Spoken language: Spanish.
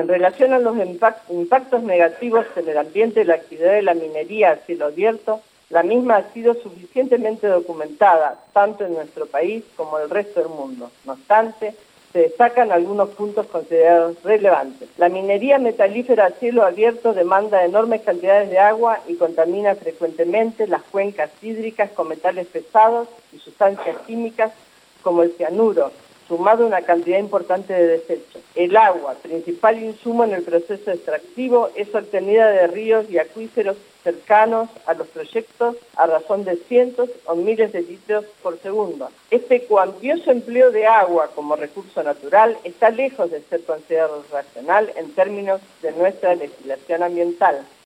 En relación a los impactos negativos en el ambiente de la actividad de la minería a cielo abierto, la misma ha sido suficientemente documentada, tanto en nuestro país como en el resto del mundo. No obstante, se destacan algunos puntos considerados relevantes. La minería metalífera a cielo abierto demanda enormes cantidades de agua y contamina frecuentemente las cuencas hídricas con metales pesados y sustancias químicas como el cianuro, sumado una cantidad importante de desechos. El agua, principal insumo en el proceso extractivo, es obtenida de ríos y acuíferos cercanos a los proyectos a razón de cientos o miles de litros por segundo. Este cuantioso empleo de agua como recurso natural está lejos de ser considerado racional en términos de nuestra legislación ambiental.